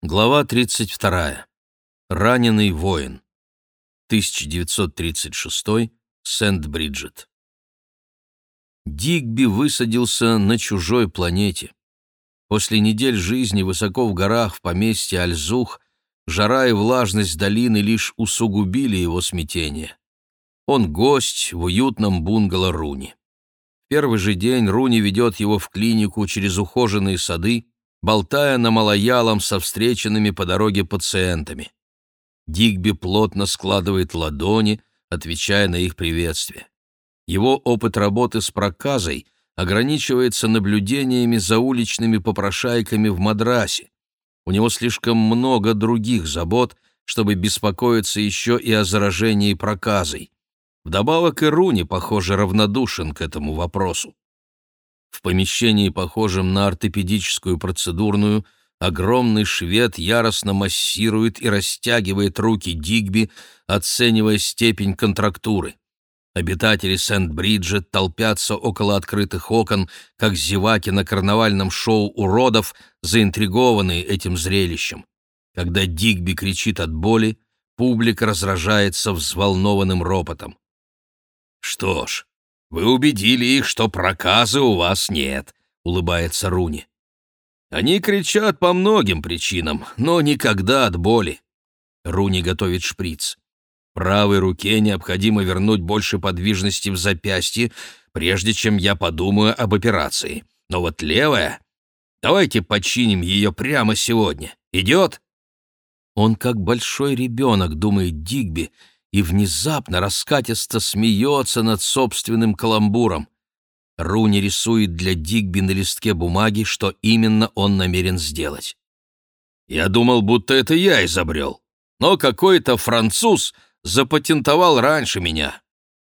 Глава 32. Раненый воин. 1936. Сент-Бриджет. Дигби высадился на чужой планете. После недель жизни высоко в горах в поместье Альзух жара и влажность долины лишь усугубили его смятение. Он гость в уютном бунгало Руни. Первый же день Руни ведет его в клинику через ухоженные сады, болтая на малоялом со встреченными по дороге пациентами. Дигби плотно складывает ладони, отвечая на их приветствие. Его опыт работы с проказой ограничивается наблюдениями за уличными попрошайками в Мадрасе. У него слишком много других забот, чтобы беспокоиться еще и о заражении проказой. Вдобавок и Руни, похоже, равнодушен к этому вопросу. В помещении, похожем на ортопедическую процедурную, огромный швед яростно массирует и растягивает руки Дигби, оценивая степень контрактуры. Обитатели Сент-Бриджа толпятся около открытых окон, как зеваки на карнавальном шоу уродов, заинтригованные этим зрелищем. Когда Дигби кричит от боли, публика разражается взволнованным ропотом. «Что ж, вы убедили их, что проказа у вас нет», — улыбается Руни. «Они кричат по многим причинам, но никогда от боли». Руни готовит шприц. Правой руке необходимо вернуть больше подвижности в запястье, прежде чем я подумаю об операции. Но вот левая... Давайте починим ее прямо сегодня. Идет?» Он как большой ребенок, думает Дигби, — и внезапно раскатисто смеется над собственным каламбуром. Руни рисует для Дигби на листке бумаги, что именно он намерен сделать. «Я думал, будто это я изобрел, но какой-то француз запатентовал раньше меня.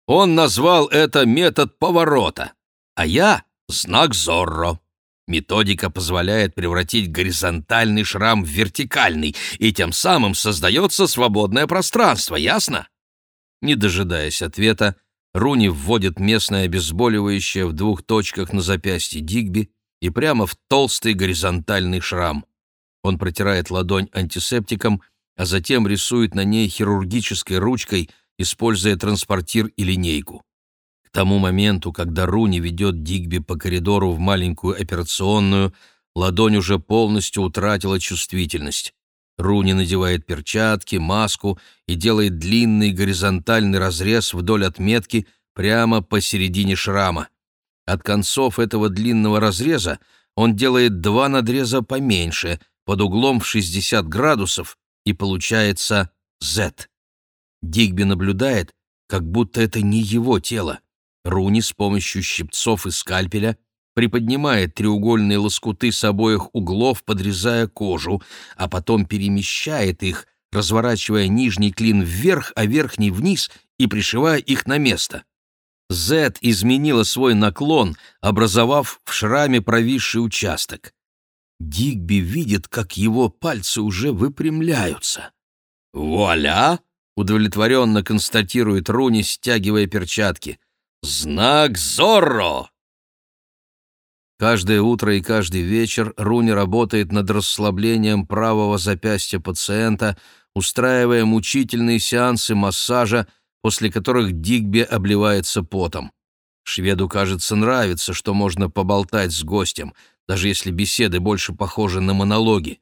Он назвал это метод поворота, а я — знак Зорро». Методика позволяет превратить горизонтальный шрам в вертикальный, и тем самым создается свободное пространство, ясно? Не дожидаясь ответа, Руни вводит местное обезболивающее в двух точках на запястье Дигби и прямо в толстый горизонтальный шрам. Он протирает ладонь антисептиком, а затем рисует на ней хирургической ручкой, используя транспортир и линейку. К тому моменту, когда Руни ведет Дигби по коридору в маленькую операционную, ладонь уже полностью утратила чувствительность. Руни надевает перчатки, маску и делает длинный горизонтальный разрез вдоль отметки прямо посередине шрама. От концов этого длинного разреза он делает два надреза поменьше, под углом в 60 градусов, и получается Z. Дигби наблюдает, как будто это не его тело. Руни с помощью щипцов и скальпеля приподнимает треугольные лоскуты с обоих углов, подрезая кожу, а потом перемещает их, разворачивая нижний клин вверх, а верхний вниз и пришивая их на место. Z изменила свой наклон, образовав в шраме провисший участок. Дигби видит, как его пальцы уже выпрямляются. «Вуаля!» — удовлетворенно констатирует Руни, стягивая перчатки. «Знак Зорро!» Каждое утро и каждый вечер Руни работает над расслаблением правого запястья пациента, устраивая мучительные сеансы массажа, после которых Дигби обливается потом. Шведу, кажется, нравится, что можно поболтать с гостем, даже если беседы больше похожи на монологи.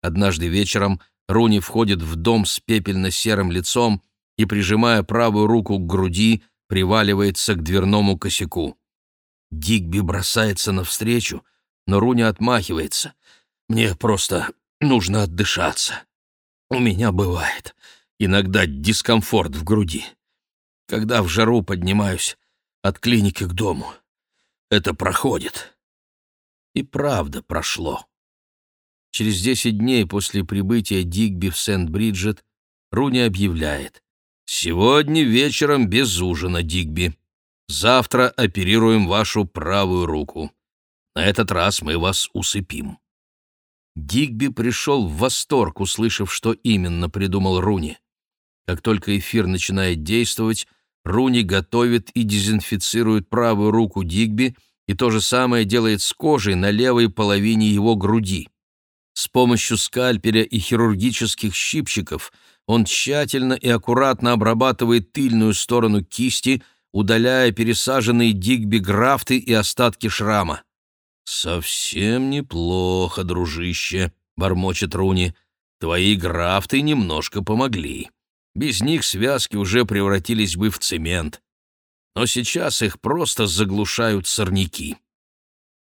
Однажды вечером Руни входит в дом с пепельно-серым лицом и, прижимая правую руку к груди, приваливается к дверному косяку. Дигби бросается навстречу, но Руни отмахивается. «Мне просто нужно отдышаться. У меня бывает иногда дискомфорт в груди. Когда в жару поднимаюсь от клиники к дому, это проходит». И правда прошло. Через десять дней после прибытия Дигби в Сент-Бриджет Руни объявляет «Сегодня вечером без ужина, Дигби». Завтра оперируем вашу правую руку. На этот раз мы вас усыпим». Дигби пришел в восторг, услышав, что именно придумал Руни. Как только эфир начинает действовать, Руни готовит и дезинфицирует правую руку Дигби, и то же самое делает с кожей на левой половине его груди. С помощью скальпеля и хирургических щипчиков он тщательно и аккуратно обрабатывает тыльную сторону кисти, удаляя пересаженные дигби графты и остатки шрама. «Совсем неплохо, дружище», — бормочет Руни. «Твои графты немножко помогли. Без них связки уже превратились бы в цемент. Но сейчас их просто заглушают сорняки».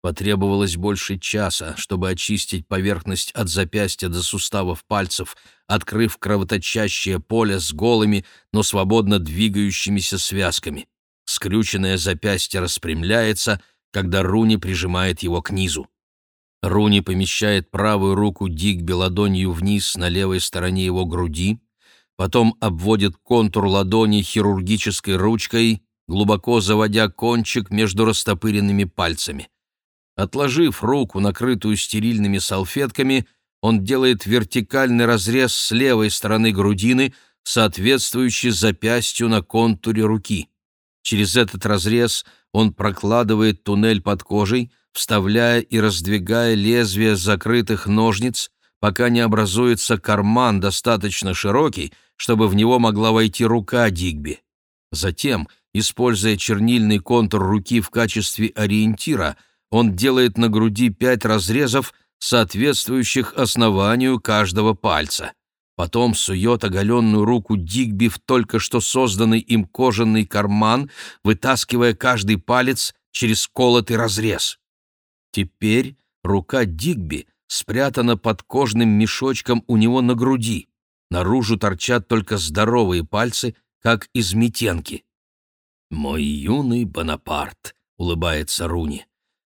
Потребовалось больше часа, чтобы очистить поверхность от запястья до суставов пальцев, открыв кровоточащее поле с голыми, но свободно двигающимися связками. Скрюченное запястье распрямляется — когда Руни прижимает его к низу. Руни помещает правую руку Дигби ладонью вниз на левой стороне его груди, потом обводит контур ладони хирургической ручкой, глубоко заводя кончик между растопыренными пальцами. Отложив руку, накрытую стерильными салфетками, он делает вертикальный разрез с левой стороны грудины, соответствующий запястью на контуре руки. Через этот разрез он прокладывает туннель под кожей, вставляя и раздвигая лезвие закрытых ножниц, пока не образуется карман достаточно широкий, чтобы в него могла войти рука Дигби. Затем, используя чернильный контур руки в качестве ориентира, он делает на груди пять разрезов, соответствующих основанию каждого пальца. Потом сует оголенную руку Дигби в только что созданный им кожаный карман, вытаскивая каждый палец через колотый разрез. Теперь рука Дигби спрятана под кожным мешочком у него на груди. Наружу торчат только здоровые пальцы, как из метенки. «Мой юный Бонапарт», — улыбается Руни.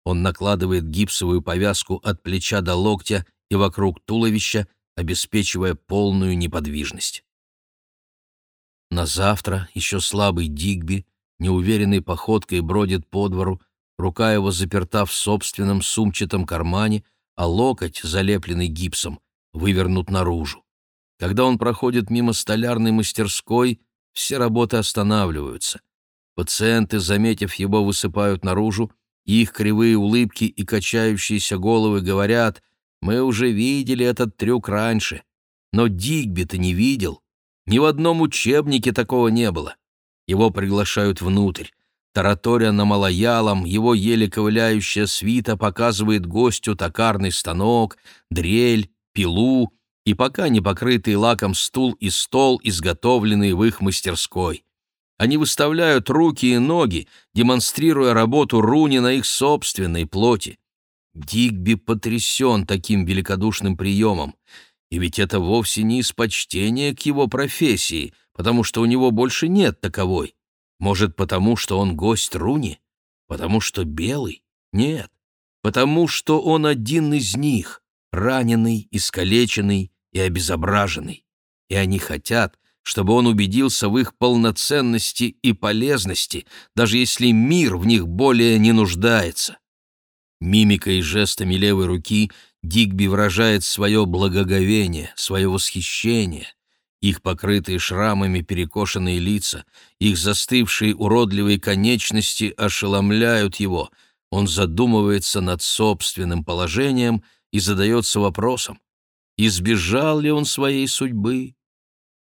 Он накладывает гипсовую повязку от плеча до локтя и вокруг туловища, обеспечивая полную неподвижность. На завтра еще слабый Дигби, неуверенной походкой бродит по двору, рука его заперта в собственном сумчатом кармане, а локоть, залепленный гипсом, вывернут наружу. Когда он проходит мимо столярной мастерской, все работы останавливаются. Пациенты, заметив его, высыпают наружу, их кривые улыбки и качающиеся головы говорят — мы уже видели этот трюк раньше. Но Дигби-то не видел. Ни в одном учебнике такого не было. Его приглашают внутрь. Тараторя на малоялом, его еле ковыляющая свита показывает гостю токарный станок, дрель, пилу и пока не покрытый лаком стул и стол, изготовленные в их мастерской. Они выставляют руки и ноги, демонстрируя работу руни на их собственной плоти. Дигби потрясен таким великодушным приемом. И ведь это вовсе не из почтения к его профессии, потому что у него больше нет таковой. Может, потому что он гость Руни? Потому что белый? Нет. Потому что он один из них, раненый, искалеченный и обезображенный. И они хотят, чтобы он убедился в их полноценности и полезности, даже если мир в них более не нуждается. Мимикой и жестами левой руки Дигби выражает свое благоговение, свое восхищение. Их покрытые шрамами перекошенные лица, их застывшие уродливые конечности ошеломляют его. Он задумывается над собственным положением и задается вопросом, избежал ли он своей судьбы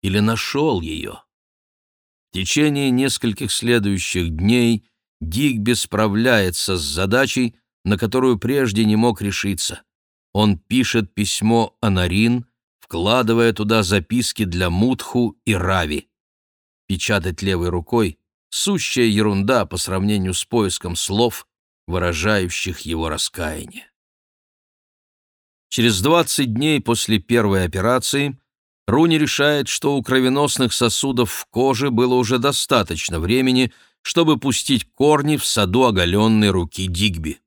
или нашел ее. В течение нескольких следующих дней Дигби справляется с задачей, на которую прежде не мог решиться. Он пишет письмо Анарин, вкладывая туда записки для Мутху и Рави. Печатать левой рукой — сущая ерунда по сравнению с поиском слов, выражающих его раскаяние. Через 20 дней после первой операции Руни решает, что у кровеносных сосудов в коже было уже достаточно времени, чтобы пустить корни в саду оголенной руки Дигби.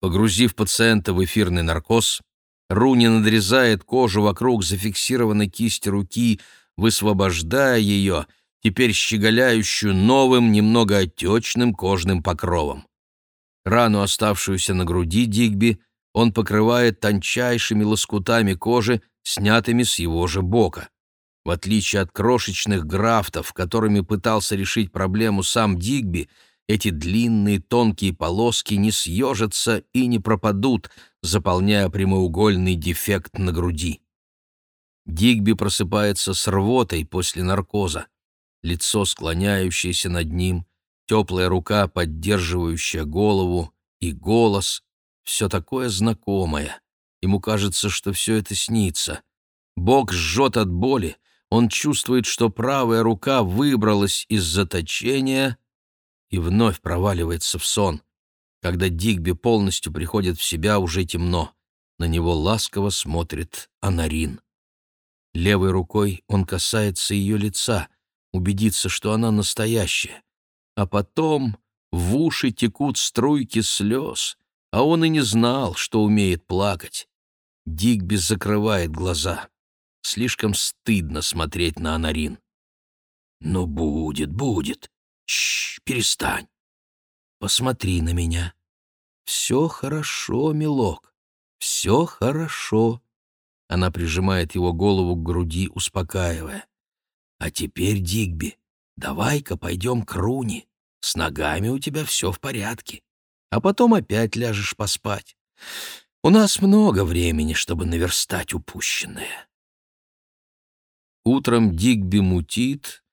Погрузив пациента в эфирный наркоз, Руни надрезает кожу вокруг зафиксированной кисти руки, высвобождая ее, теперь щеголяющую новым, немного отечным кожным покровом. Рану, оставшуюся на груди Дигби, он покрывает тончайшими лоскутами кожи, снятыми с его же бока. В отличие от крошечных графтов, которыми пытался решить проблему сам Дигби, эти длинные тонкие полоски не съежатся и не пропадут, заполняя прямоугольный дефект на груди. Дигби просыпается с рвотой после наркоза. Лицо, склоняющееся над ним, теплая рука, поддерживающая голову, и голос — все такое знакомое. Ему кажется, что все это снится. Бог жжет от боли, он чувствует, что правая рука выбралась из заточения и вновь проваливается в сон. Когда Дигби полностью приходит в себя, уже темно. На него ласково смотрит Анарин. Левой рукой он касается ее лица, убедиться, что она настоящая. А потом в уши текут струйки слез, а он и не знал, что умеет плакать. Дигби закрывает глаза. Слишком стыдно смотреть на Анарин. «Ну, будет, будет. Чш, перестань. Посмотри на меня. Все хорошо, милок. Все хорошо». Она прижимает его голову к груди, успокаивая. «А теперь, Дигби, давай-ка пойдем к Руни. С ногами у тебя все в порядке. А потом опять ляжешь поспать. У нас много времени, чтобы наверстать упущенное». Утром Дигби мутит,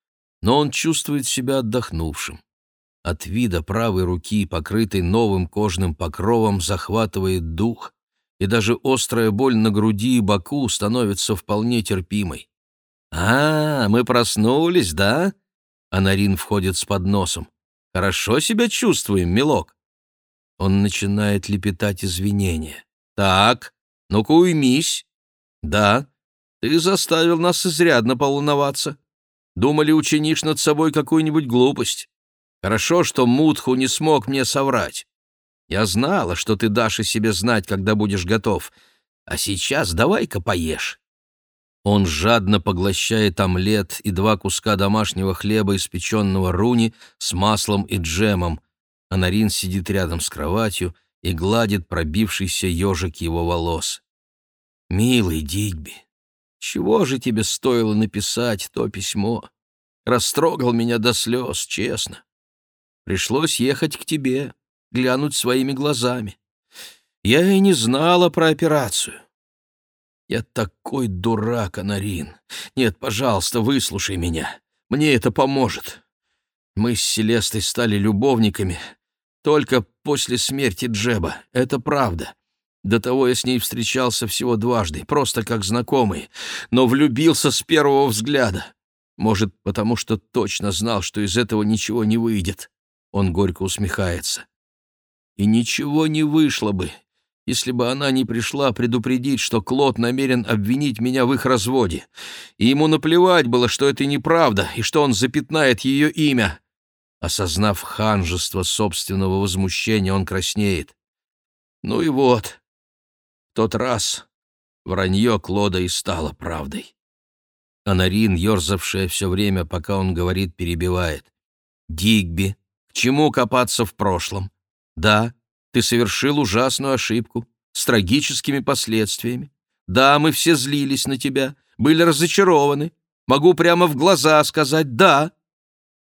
но он чувствует себя отдохнувшим. От вида правой руки, покрытой новым кожным покровом, захватывает дух, и даже острая боль на груди и боку становится вполне терпимой. «А, мы проснулись, да?» Анарин входит с подносом. «Хорошо себя чувствуем, милок?» Он начинает лепетать извинения. «Так, ну-ка уймись». «Да, ты заставил нас изрядно полуноваться. Думали, учинишь над собой какую-нибудь глупость. Хорошо, что Мутху не смог мне соврать. Я знала, что ты дашь о себе знать, когда будешь готов. А сейчас давай-ка поешь». Он жадно поглощает омлет и два куска домашнего хлеба, испеченного руни, с маслом и джемом. Анарин сидит рядом с кроватью и гладит пробившийся ежик его волос. «Милый Дигби, чего же тебе стоило написать то письмо? Растрогал меня до слез, честно. Пришлось ехать к тебе, глянуть своими глазами. Я и не знала про операцию. Я такой дурак, Анарин. Нет, пожалуйста, выслушай меня. Мне это поможет. Мы с Селестой стали любовниками только после смерти Джеба. Это правда. До того я с ней встречался всего дважды, просто как знакомый, но влюбился с первого взгляда. Может, потому что точно знал, что из этого ничего не выйдет. Он горько усмехается. И ничего не вышло бы, если бы она не пришла предупредить, что Клод намерен обвинить меня в их разводе. И ему наплевать было, что это неправда, и что он запятнает ее имя. Осознав ханжество собственного возмущения, он краснеет. Ну и вот, тот раз вранье Клода и стало правдой. Анарин, ерзавшая все время, пока он говорит, перебивает. «Дигби, к чему копаться в прошлом? Да, ты совершил ужасную ошибку, с трагическими последствиями. Да, мы все злились на тебя, были разочарованы. Могу прямо в глаза сказать «да».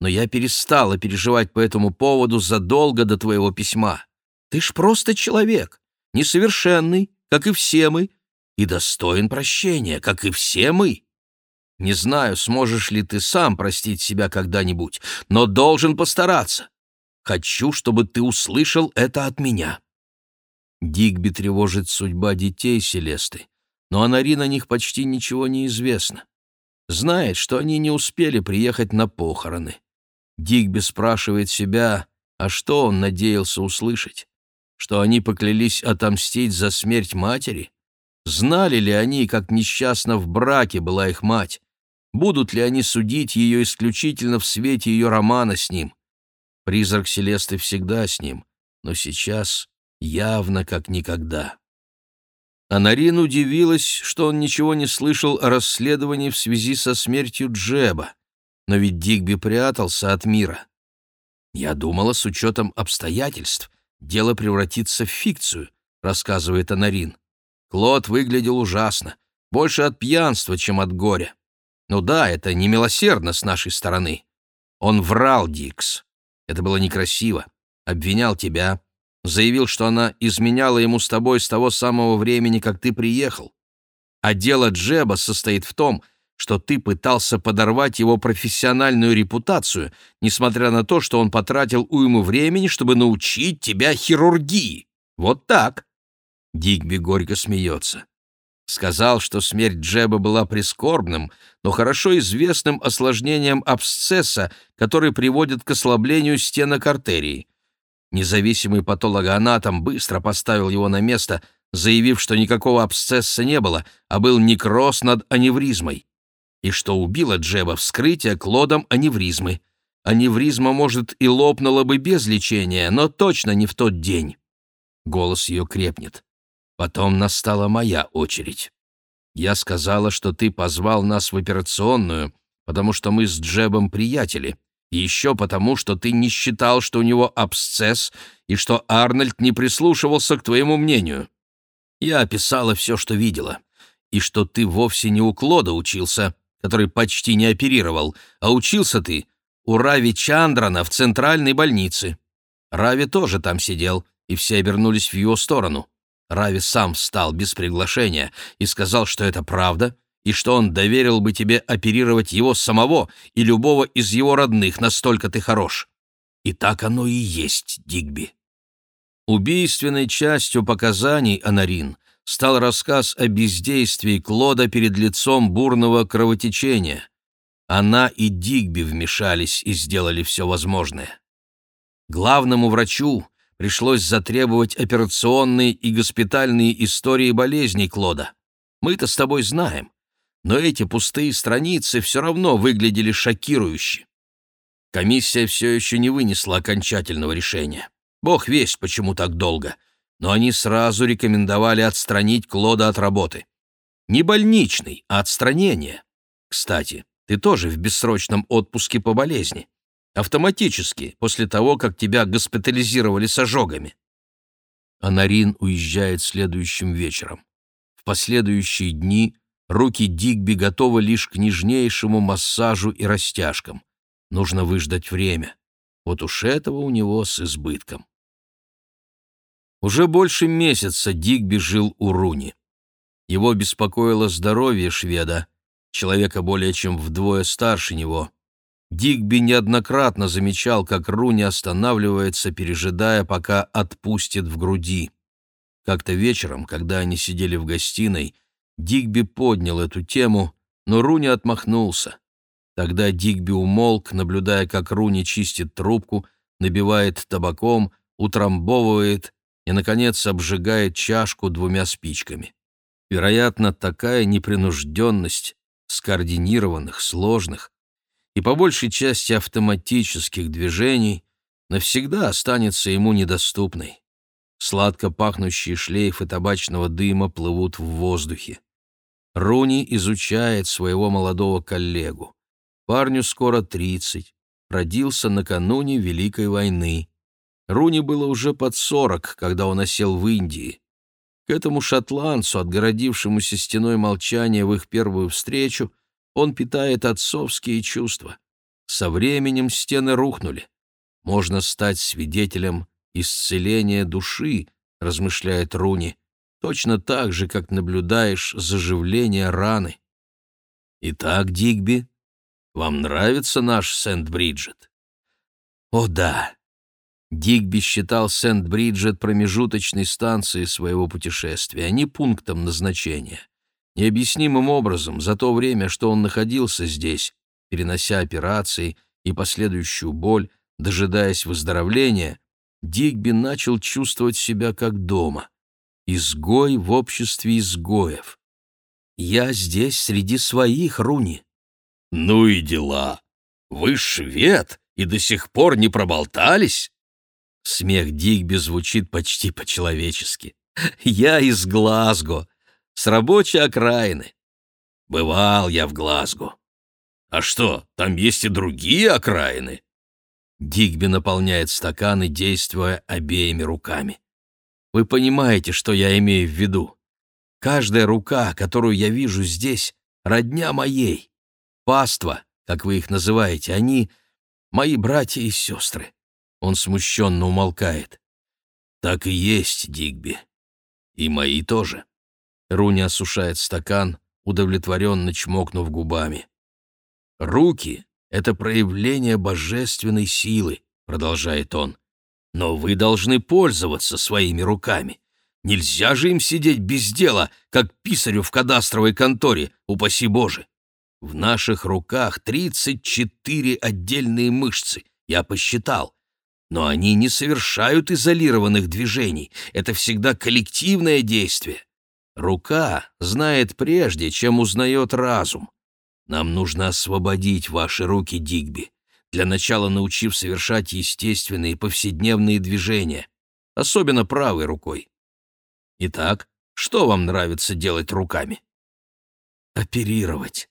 Но я перестала переживать по этому поводу задолго до твоего письма. Ты ж просто человек, несовершенный, как и все мы, и достоин прощения, как и все мы. Не знаю, сможешь ли ты сам простить себя когда-нибудь, но должен постараться. Хочу, чтобы ты услышал это от меня». Дигби тревожит судьба детей Селесты, но о них почти ничего не известно. Знает, что они не успели приехать на похороны. Дигби спрашивает себя, а что он надеялся услышать? что они поклялись отомстить за смерть матери? Знали ли они, как несчастна в браке была их мать? Будут ли они судить ее исключительно в свете ее романа с ним? Призрак Селесты всегда с ним, но сейчас явно как никогда. Анарин удивилась, что он ничего не слышал о расследовании в связи со смертью Джеба, но ведь Дигби прятался от мира. Я думала, с учетом обстоятельств, дело превратится в фикцию», — рассказывает Анарин. Клод выглядел ужасно, больше от пьянства, чем от горя. Ну да, это не милосердно с нашей стороны. Он врал, Дикс. Это было некрасиво. Обвинял тебя. Заявил, что она изменяла ему с тобой с того самого времени, как ты приехал. А дело Джеба состоит в том, что ты пытался подорвать его профессиональную репутацию, несмотря на то, что он потратил уйму времени, чтобы научить тебя хирургии. Вот так. Дигби горько смеется. Сказал, что смерть Джеба была прискорбным, но хорошо известным осложнением абсцесса, который приводит к ослаблению стенок артерии. Независимый патологоанатом быстро поставил его на место, заявив, что никакого абсцесса не было, а был некроз над аневризмой. И что убило Джеба вскрытие клодом аневризмы. Аневризма, может, и лопнула бы без лечения, но точно не в тот день. Голос ее крепнет. Потом настала моя очередь. Я сказала, что ты позвал нас в операционную, потому что мы с Джебом приятели, и еще потому, что ты не считал, что у него абсцесс, и что Арнольд не прислушивался к твоему мнению. Я описала все, что видела, и что ты вовсе не у Клода учился, который почти не оперировал, а учился ты у Рави Чандрана в центральной больнице. Рави тоже там сидел, и все обернулись в его сторону. Рави сам встал без приглашения и сказал, что это правда, и что он доверил бы тебе оперировать его самого и любого из его родных, настолько ты хорош. И так оно и есть, Дигби. Убийственной частью показаний Анарин стал рассказ о бездействии Клода перед лицом бурного кровотечения. Она и Дигби вмешались и сделали все возможное. Главному врачу пришлось затребовать операционные и госпитальные истории болезней Клода. Мы-то с тобой знаем, но эти пустые страницы все равно выглядели шокирующе. Комиссия все еще не вынесла окончательного решения. Бог весть, почему так долго, но они сразу рекомендовали отстранить Клода от работы. Не больничный, а отстранение. Кстати, ты тоже в бессрочном отпуске по болезни. Автоматически, после того, как тебя госпитализировали с ожогами. Анарин уезжает следующим вечером. В последующие дни руки Дигби готовы лишь к нежнейшему массажу и растяжкам. Нужно выждать время. Вот уж этого у него с избытком. Уже больше месяца Дигби жил у Руни. Его беспокоило здоровье шведа, человека более чем вдвое старше него. Дигби неоднократно замечал, как Руни останавливается, пережидая, пока отпустит в груди. Как-то вечером, когда они сидели в гостиной, Дигби поднял эту тему, но Руни отмахнулся. Тогда Дигби умолк, наблюдая, как Руни чистит трубку, набивает табаком, утрамбовывает и, наконец, обжигает чашку двумя спичками. Вероятно, такая непринужденность скоординированных, сложных, и по большей части автоматических движений навсегда останется ему недоступной. Сладко пахнущие шлейфы табачного дыма плывут в воздухе. Руни изучает своего молодого коллегу. Парню скоро тридцать, родился накануне Великой войны. Руни было уже под сорок, когда он осел в Индии. К этому шотландцу, отгородившемуся стеной молчания в их первую встречу, он питает отцовские чувства. Со временем стены рухнули. Можно стать свидетелем исцеления души, размышляет Руни, точно так же, как наблюдаешь заживление раны. Итак, Дигби, вам нравится наш Сент-Бриджет? О да. Дигби считал Сент-Бриджет промежуточной станцией своего путешествия, а не пунктом назначения. Необъяснимым образом, за то время, что он находился здесь, перенося операции и последующую боль, дожидаясь выздоровления, Дигби начал чувствовать себя как дома. Изгой в обществе изгоев. «Я здесь среди своих, Руни». «Ну и дела. Вы швед и до сих пор не проболтались?» Смех Дигби звучит почти по-человечески. «Я из Глазго с рабочей окраины. Бывал я в Глазго. А что, там есть и другие окраины? Дигби наполняет стаканы, действуя обеими руками. Вы понимаете, что я имею в виду? Каждая рука, которую я вижу здесь, родня моей. Паства, как вы их называете, они — мои братья и сестры. Он смущенно умолкает. «Так и есть, Дигби. И мои тоже». Руни осушает стакан, удовлетворенно чмокнув губами. «Руки — это проявление божественной силы», — продолжает он. «Но вы должны пользоваться своими руками. Нельзя же им сидеть без дела, как писарю в кадастровой конторе, упаси Боже. В наших руках 34 отдельные мышцы, я посчитал. Но они не совершают изолированных движений, это всегда коллективное действие. Рука знает прежде, чем узнает разум. Нам нужно освободить ваши руки, Дигби, для начала научив совершать естественные повседневные движения, особенно правой рукой. Итак, что вам нравится делать руками? Оперировать.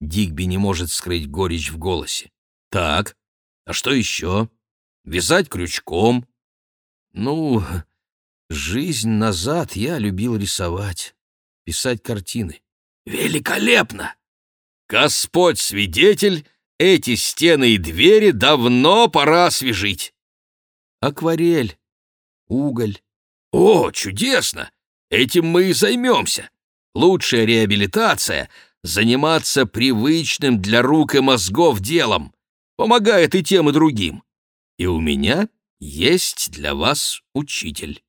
Дигби не может скрыть горечь в голосе. Так, а что еще? Вязать крючком. Ну, жизнь назад я любил рисовать, писать картины. Великолепно! Господь свидетель, эти стены и двери давно пора освежить. Акварель, уголь, «О, чудесно! Этим мы и займемся. Лучшая реабилитация — заниматься привычным для рук и мозгов делом. Помогает и тем, и другим. И у меня есть для вас учитель».